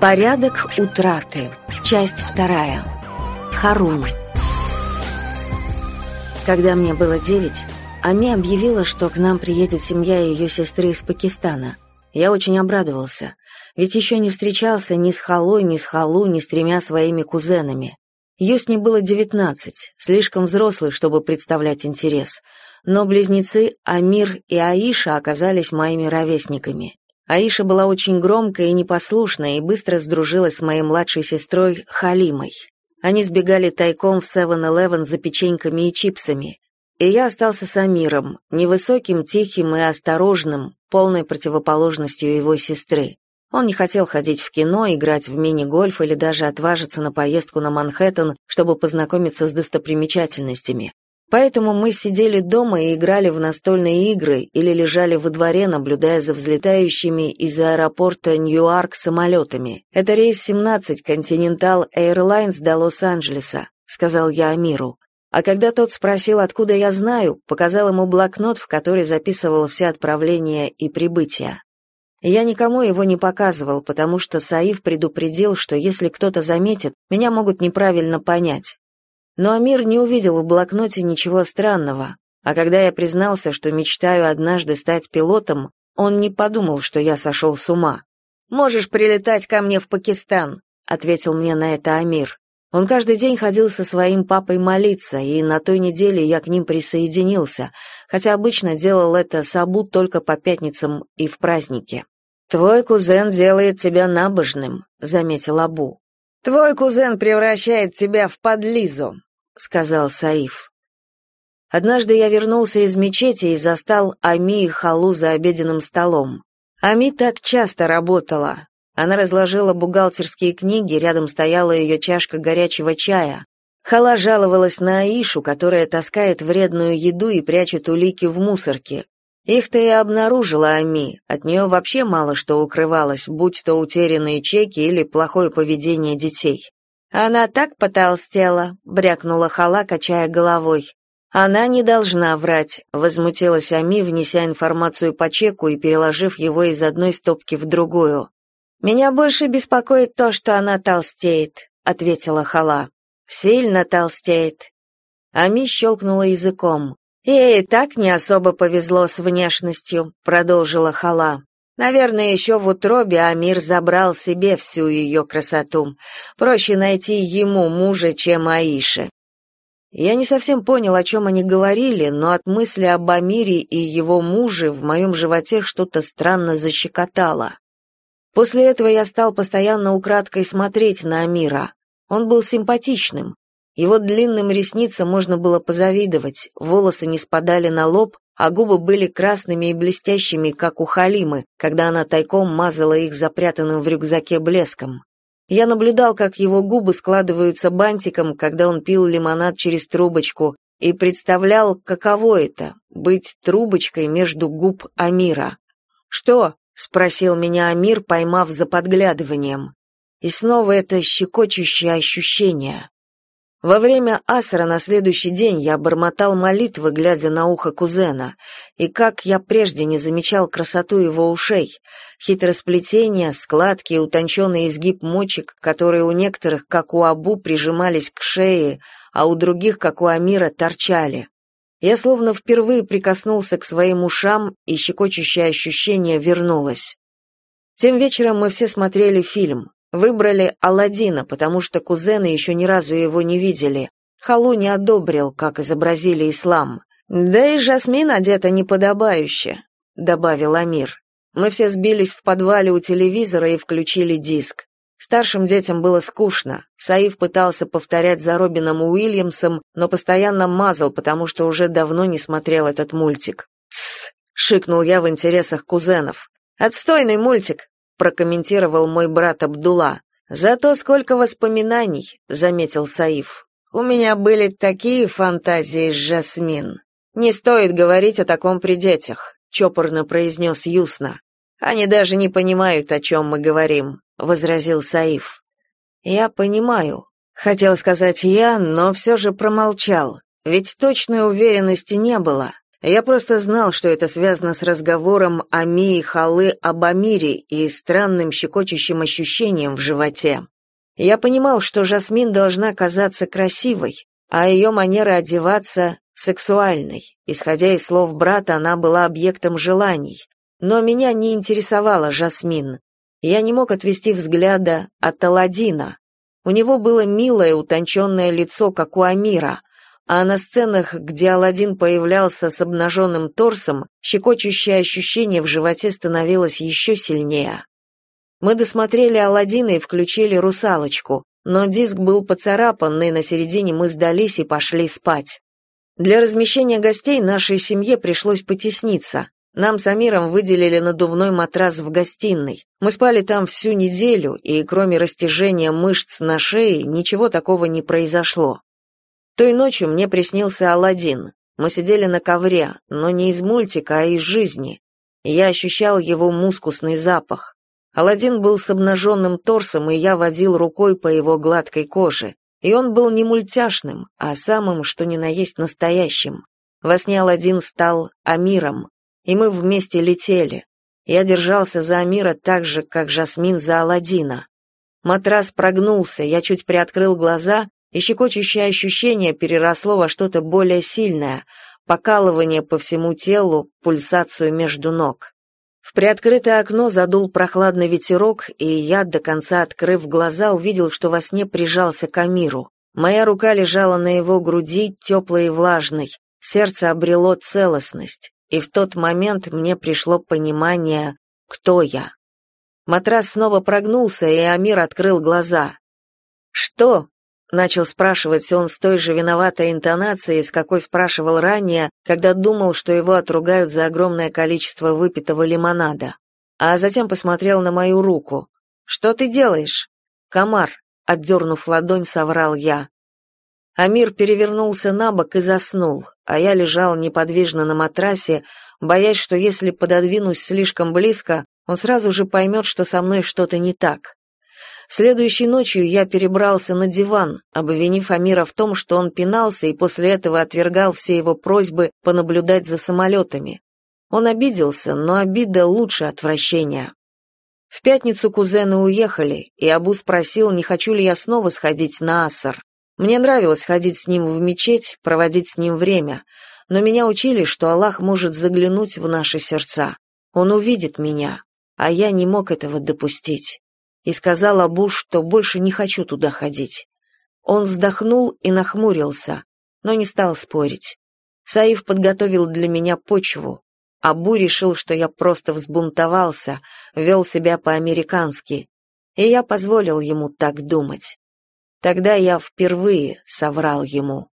Порядок утраты. Часть вторая. Харун. Когда мне было девять, Ами объявила, что к нам приедет семья ее сестры из Пакистана. Я очень обрадовался, ведь еще не встречался ни с Халой, ни с Халу, ни с тремя своими кузенами. Юсне было девятнадцать, слишком взрослый, чтобы представлять интерес, но близнецы Амир и Аиша оказались моими ровесниками. Аиша была очень громкая и непослушная и быстро сдружилась с моей младшей сестрой Халимой. Они сбегали тайком в 7-Eleven за печеньками и чипсами. И я остался с Амиром, невысоким, тихим и осторожным, полной противоположностью его сестры. Он не хотел ходить в кино, играть в мини-гольф или даже отважиться на поездку на Манхэттен, чтобы познакомиться с достопримечательностями. Поэтому мы сидели дома и играли в настольные игры или лежали во дворе, наблюдая за взлетающими из аэропорта Ньюарк самолетами. Это рейс 17 Continental Airlines до Лос-Анджелеса, сказал я Амиру. А когда тот спросил, откуда я знаю, показал ему блокнот, в который записывал все отправления и прибытия. Я никому его не показывал, потому что Саиф предупредил, что если кто-то заметит, меня могут неправильно понять. Но Амир не увидел в блокноте ничего странного, а когда я признался, что мечтаю однажды стать пилотом, он не подумал, что я сошел с ума. «Можешь прилетать ко мне в Пакистан», — ответил мне на это Амир. Он каждый день ходил со своим папой молиться, и на той неделе я к ним присоединился, хотя обычно делал это Сабу только по пятницам и в праздники. «Твой кузен делает тебя набожным», — заметил Абу. «Твой кузен превращает тебя в подлизу», сказал Саиф. Однажды я вернулся из мечети и застал Ами и Халу за обеденным столом. Ами так часто работала. Она разложила бухгалтерские книги, рядом стояла ее чашка горячего чая. Хала жаловалась на Аишу, которая таскает вредную еду и прячет улики в мусорке. Их-то и обнаружила Ами, от нее вообще мало что укрывалось, будь то утерянные чеки или плохое поведение детей. Она так потолстела, брякнула Хала, качая головой. Она не должна врать, возмутилась Ами, внеся информацию по чеку и переложив его из одной стопки в другую. Меня больше беспокоит то, что она толстеет, ответила Хала. Сильно толстеет. Ами щелкнула языком. Ей так не особо повезло с внешностью, продолжила Хала. Наверное, еще в утробе Амир забрал себе всю ее красоту. Проще найти ему мужа, чем Аише. Я не совсем понял, о чем они говорили, но от мысли об Амире и его муже в моем животе что-то странно защекотало. После этого я стал постоянно украдкой смотреть на Амира. Он был симпатичным. Его длинным ресницам можно было позавидовать, волосы не спадали на лоб, а губы были красными и блестящими, как у Халимы, когда она тайком мазала их запрятанным в рюкзаке блеском. Я наблюдал, как его губы складываются бантиком, когда он пил лимонад через трубочку, и представлял, каково это — быть трубочкой между губ Амира. «Что?» — спросил меня Амир, поймав за подглядыванием. И снова это щекочущее ощущение. Во время асра на следующий день я бормотал молитвы, глядя на ухо кузена, и как я прежде не замечал красоту его ушей, хитросплетения, складки утонченный изгиб мочек, которые у некоторых, как у Абу, прижимались к шее, а у других, как у Амира, торчали. Я словно впервые прикоснулся к своим ушам, и щекочущее ощущение вернулось. Тем вечером мы все смотрели фильм. Выбрали Аладдина, потому что кузены еще ни разу его не видели. Халу не одобрил, как изобразили ислам. Да и Жасмин одета неподобающе, добавил Амир. Мы все сбились в подвале у телевизора и включили диск. Старшим детям было скучно. Саив пытался повторять за Робином Уильямсом, но постоянно мазал, потому что уже давно не смотрел этот мультик. «Тссс!» — шикнул я в интересах кузенов. «Отстойный мультик прокомментировал мой брат Абдулла. Зато сколько воспоминаний, заметил Саиф. У меня были такие фантазии с Жасмин. Не стоит говорить о таком при детях, чопорно произнес Юсна. Они даже не понимают, о чем мы говорим, возразил Саиф. Я понимаю, хотел сказать я, но все же промолчал, ведь точной уверенности не было. Я просто знал, что это связано с разговором о Мии Халы об Амире и странным щекочущим ощущением в животе. Я понимал, что Жасмин должна казаться красивой, а ее манера одеваться — сексуальной. Исходя из слов брата, она была объектом желаний. Но меня не интересовала Жасмин. Я не мог отвести взгляда от Аладдина. У него было милое, утонченное лицо, как у Амира, а на сценах, где Аладдин появлялся с обнаженным торсом, щекочущее ощущение в животе становилось еще сильнее. Мы досмотрели Аладдина и включили «Русалочку», но диск был поцарапан, и на середине мы сдались и пошли спать. Для размещения гостей нашей семье пришлось потесниться. Нам с Амиром выделили надувной матрас в гостиной. Мы спали там всю неделю, и кроме растяжения мышц на шее, ничего такого не произошло. Той ночью мне приснился Аладдин. Мы сидели на ковре, но не из мультика, а из жизни. Я ощущал его мускусный запах. Аладдин был с обнаженным торсом, и я водил рукой по его гладкой коже. И он был не мультяшным, а самым, что ни на есть настоящим. Во сне Аладдин стал Амиром, и мы вместе летели. Я держался за Амира так же, как Жасмин за Аладдина. Матрас прогнулся, я чуть приоткрыл глаза и щекочущее ощущение переросло во что-то более сильное, покалывание по всему телу, пульсацию между ног. В приоткрытое окно задул прохладный ветерок, и я, до конца открыв глаза, увидел, что во сне прижался к Амиру. Моя рука лежала на его груди, теплой и влажной. Сердце обрело целостность, и в тот момент мне пришло понимание, кто я. Матрас снова прогнулся, и Амир открыл глаза. «Что?» Начал спрашивать он с той же виноватой интонацией, с какой спрашивал ранее, когда думал, что его отругают за огромное количество выпитого лимонада. А затем посмотрел на мою руку. «Что ты делаешь?» «Комар», — отдернув ладонь, соврал я. Амир перевернулся на бок и заснул, а я лежал неподвижно на матрасе, боясь, что если пододвинусь слишком близко, он сразу же поймет, что со мной что-то не так. Следующей ночью я перебрался на диван, обвинив Амира в том, что он пинался и после этого отвергал все его просьбы понаблюдать за самолетами. Он обиделся, но обида лучше отвращения. В пятницу кузены уехали, и Абу спросил, не хочу ли я снова сходить на Асар. Мне нравилось ходить с ним в мечеть, проводить с ним время, но меня учили, что Аллах может заглянуть в наши сердца. Он увидит меня, а я не мог этого допустить и сказал Абу, что больше не хочу туда ходить. Он вздохнул и нахмурился, но не стал спорить. Саиф подготовил для меня почву. Абу решил, что я просто взбунтовался, вел себя по-американски, и я позволил ему так думать. Тогда я впервые соврал ему.